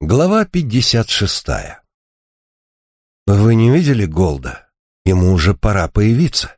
Глава 56 Вы не видели Голда? Ему уже пора появиться.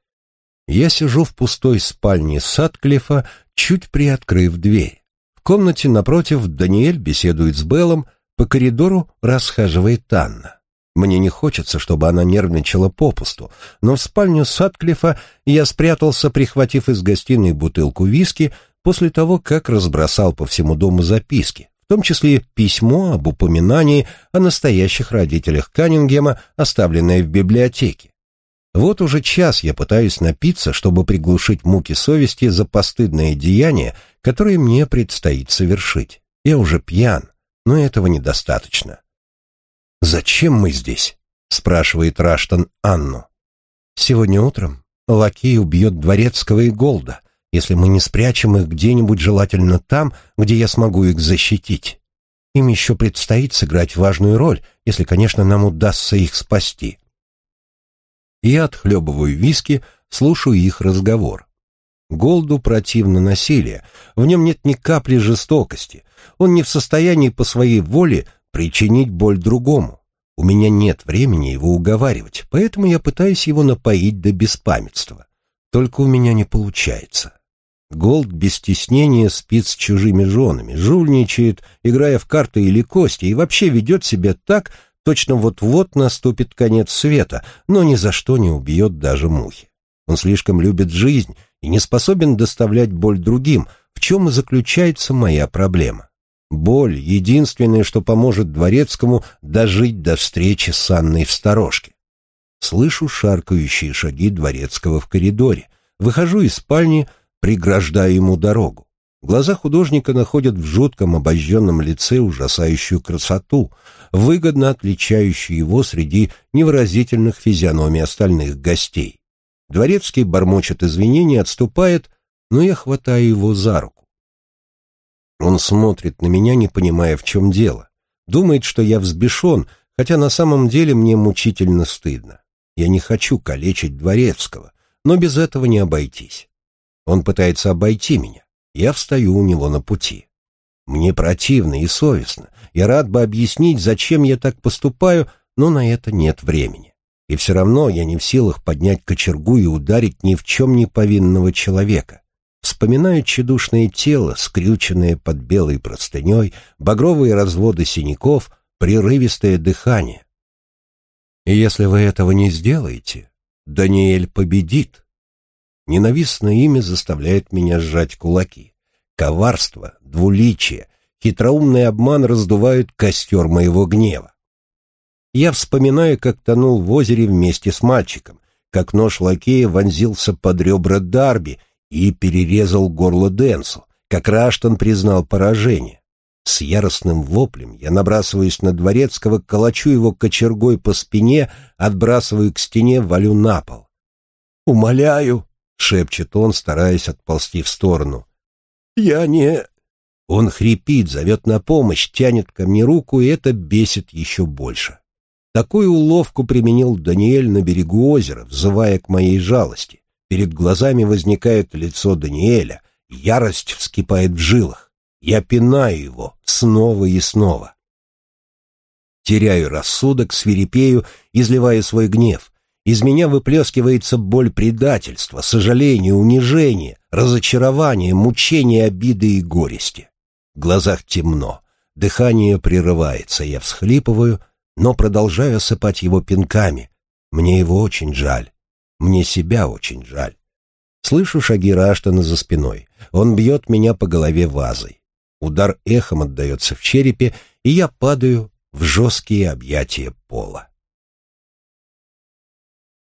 Я сижу в пустой спальне Садклифа, чуть приоткрыв дверь. В комнате напротив Даниэль беседует с Беллом, по коридору расхаживает Анна. Мне не хочется, чтобы она нервничала попусту, но в спальню Садклифа я спрятался, прихватив из гостиной бутылку виски, после того, как разбросал по всему дому записки, том числе письмо об упоминании о настоящих родителях Каннингема, оставленное в библиотеке. Вот уже час я пытаюсь напиться, чтобы приглушить муки совести за постыдное деяние, которое мне предстоит совершить. Я уже пьян, но этого недостаточно. «Зачем мы здесь?» — спрашивает Раштон Анну. «Сегодня утром лакей убьет Дворецкого и Голда, если мы не спрячем их где-нибудь желательно там, где я смогу их защитить. Им еще предстоит сыграть важную роль, если, конечно, нам удастся их спасти. Я отхлебываю виски, слушаю их разговор. Голду противно насилие, в нем нет ни капли жестокости, он не в состоянии по своей воле причинить боль другому. У меня нет времени его уговаривать, поэтому я пытаюсь его напоить до беспамятства. Только у меня не получается. Голд без стеснения спит с чужими женами, жульничает, играя в карты или кости, и вообще ведет себя так, точно вот-вот наступит конец света, но ни за что не убьет даже мухи. Он слишком любит жизнь и не способен доставлять боль другим, в чем и заключается моя проблема. Боль — единственное, что поможет Дворецкому дожить до встречи с Анной в сторожке. Слышу шаркающие шаги Дворецкого в коридоре. Выхожу из спальни, преграждая ему дорогу. Глаза художника находят в жутком обожженном лице ужасающую красоту, выгодно отличающую его среди невыразительных физиономий остальных гостей. Дворецкий бормочет извинения, отступает, но я хватаю его за руку. Он смотрит на меня, не понимая, в чем дело. Думает, что я взбешен, хотя на самом деле мне мучительно стыдно. Я не хочу калечить Дворецкого, но без этого не обойтись. Он пытается обойти меня. Я встаю у него на пути. Мне противно и совестно. Я рад бы объяснить, зачем я так поступаю, но на это нет времени. И все равно я не в силах поднять кочергу и ударить ни в чем не повинного человека. Вспоминаю тщедушное тело, скрюченное под белой простыней, багровые разводы синяков, прерывистое дыхание. И если вы этого не сделаете, Даниэль победит. Ненавистное имя заставляет меня сжать кулаки. Коварство, двуличие, хитроумный обман раздувают костер моего гнева. Я вспоминаю, как тонул в озере вместе с мальчиком, как нож лакея вонзился под ребра Дарби и перерезал горло Денсу, как Раштон признал поражение. С яростным воплем я набрасываюсь на Дворецкого, колочу его кочергой по спине, отбрасываю к стене, валю на пол. «Умоляю, шепчет он, стараясь отползти в сторону. «Я не...» Он хрипит, зовет на помощь, тянет ко мне руку, и это бесит еще больше. Такую уловку применил Даниэль на берегу озера, взывая к моей жалости. Перед глазами возникает лицо Даниэля, ярость вскипает в жилах. Я пинаю его снова и снова. Теряю рассудок, свирепею, изливая свой гнев. Из меня выплескивается боль предательства, сожаления, унижения, разочарования, мучения, обиды и горести. В глазах темно, дыхание прерывается, я всхлипываю, но продолжаю осыпать его пинками. Мне его очень жаль, мне себя очень жаль. Слышу шаги Раштана за спиной. Он бьет меня по голове вазой. Удар эхом отдается в черепе, и я падаю в жесткие объятия пола.